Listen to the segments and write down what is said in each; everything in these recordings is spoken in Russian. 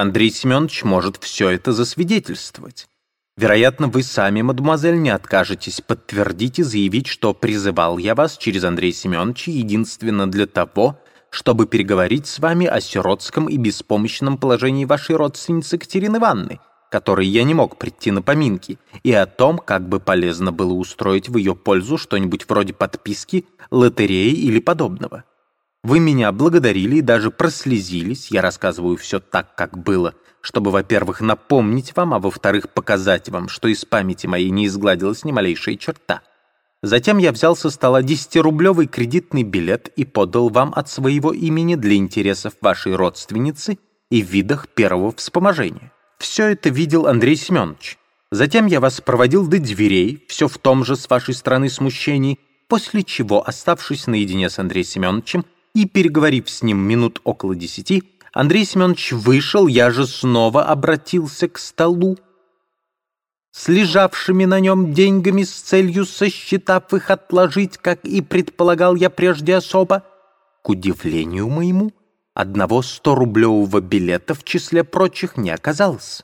Андрей Семенович может все это засвидетельствовать. Вероятно, вы сами, мадемуазель, не откажетесь подтвердить и заявить, что призывал я вас через Андрея Семеновича единственно для того, чтобы переговорить с вами о сиротском и беспомощном положении вашей родственницы Катерины Ивановны, которой я не мог прийти на поминки, и о том, как бы полезно было устроить в ее пользу что-нибудь вроде подписки, лотереи или подобного. Вы меня благодарили и даже прослезились, я рассказываю все так, как было, чтобы, во-первых, напомнить вам, а во-вторых, показать вам, что из памяти моей не изгладилась ни малейшая черта. Затем я взял со стола десятирублевый кредитный билет и подал вам от своего имени для интересов вашей родственницы и в видах первого вспоможения. Все это видел Андрей Семенович. Затем я вас проводил до дверей, все в том же с вашей стороны смущений, после чего, оставшись наедине с Андреем Семеновичем и переговорив с ним минут около десяти, Андрей Семенович вышел, я же снова обратился к столу, с лежавшими на нем деньгами с целью, сосчитав их, отложить, как и предполагал я прежде особо. К удивлению моему, одного сто-рублевого билета в числе прочих не оказалось.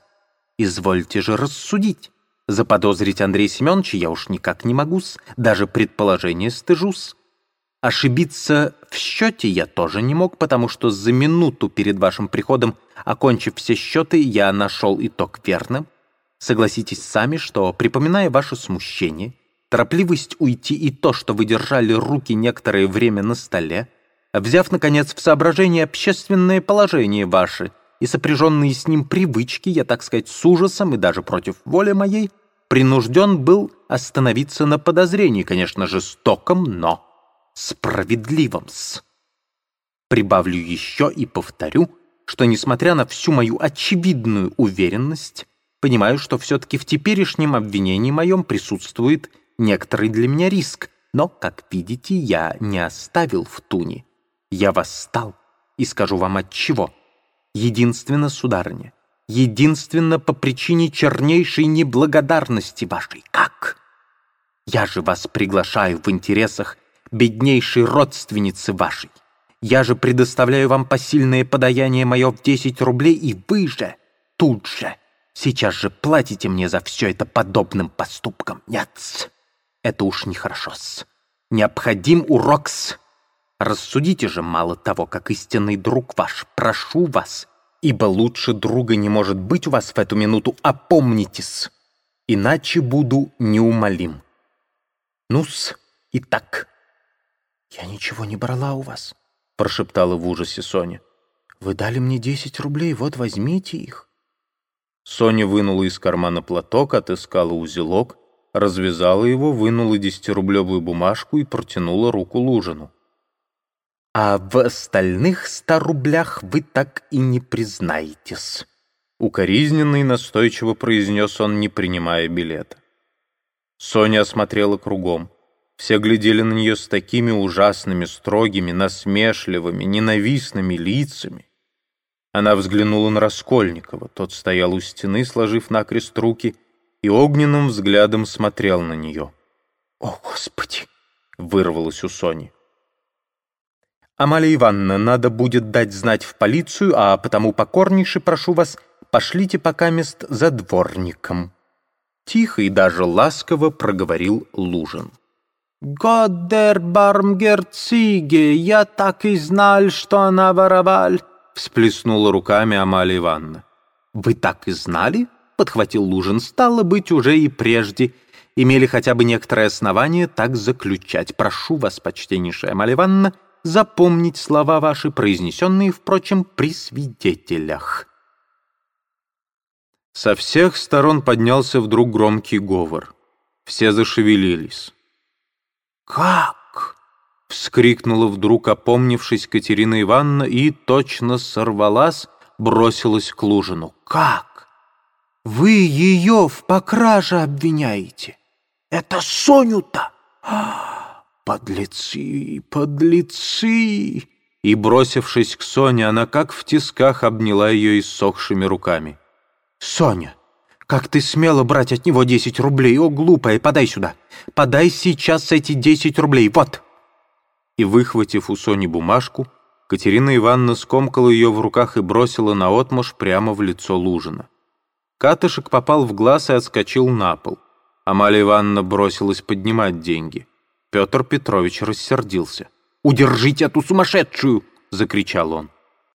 Извольте же рассудить. Заподозрить Андрея Семеновича я уж никак не могу, даже предположение стыжусь. Ошибиться в счете я тоже не мог, потому что за минуту перед вашим приходом, окончив все счеты, я нашел итог верным. Согласитесь сами, что, припоминая ваше смущение, торопливость уйти и то, что вы держали руки некоторое время на столе, взяв, наконец, в соображение общественное положение ваше и сопряженные с ним привычки, я, так сказать, с ужасом и даже против воли моей, принужден был остановиться на подозрении, конечно, жестоком, но справедливом-с. Прибавлю еще и повторю, что, несмотря на всю мою очевидную уверенность, Понимаю, что все-таки в теперешнем обвинении моем присутствует некоторый для меня риск, но, как видите, я не оставил в туне. Я восстал и скажу вам от чего. Единственно, сударыня, единственно по причине чернейшей неблагодарности вашей. Как? Я же вас приглашаю в интересах беднейшей родственницы вашей. Я же предоставляю вам посильное подаяние мое в 10 рублей, и вы же тут же Сейчас же платите мне за все это подобным поступком. Нет, это уж нехорошо-с. Необходим урок-с. Рассудите же мало того, как истинный друг ваш, прошу вас, ибо лучше друга не может быть у вас в эту минуту, опомнитесь, иначе буду неумолим. Ну-с, и так. «Я ничего не брала у вас», — прошептала в ужасе Соня. «Вы дали мне десять рублей, вот возьмите их». Соня вынула из кармана платок, отыскала узелок, развязала его, вынула десятирублевую бумажку и протянула руку Лужину. «А в остальных ста рублях вы так и не признаетесь», — укоризненно и настойчиво произнес он, не принимая билета. Соня осмотрела кругом. Все глядели на нее с такими ужасными, строгими, насмешливыми, ненавистными лицами, она взглянула на Раскольникова. Тот стоял у стены, сложив накрест руки, и огненным взглядом смотрел на нее. «О, Господи!» — вырвалось у Сони. «Амалия Ивановна, надо будет дать знать в полицию, а потому покорнейше прошу вас, пошлите пока мест за дворником». Тихо и даже ласково проговорил Лужин. «Годдер Бармгерциге, я так и знал, что она вороваль всплеснула руками Амалия Ивановна. «Вы так и знали?» — подхватил Лужин. «Стало быть, уже и прежде. Имели хотя бы некоторое основание так заключать. Прошу вас, почтеннейшая Амалия Ивановна, запомнить слова ваши, произнесенные, впрочем, при свидетелях». Со всех сторон поднялся вдруг громкий говор. Все зашевелились. «Как?» — вскрикнула вдруг, опомнившись Катерина Ивановна, и точно сорвалась, бросилась к Лужину. «Как? Вы ее в покраже обвиняете? Это Соню-то? Подлецы, подлецы!» И, бросившись к Соне, она как в тисках обняла ее иссохшими руками. «Соня, как ты смела брать от него десять рублей? О, глупая, подай сюда! Подай сейчас эти десять рублей, вот!» и, выхватив у Сони бумажку, Катерина Ивановна скомкала ее в руках и бросила наотмашь прямо в лицо Лужина. Катышек попал в глаз и отскочил на пол. Амалия Ивановна бросилась поднимать деньги. Петр Петрович рассердился. «Удержите эту сумасшедшую!» — закричал он.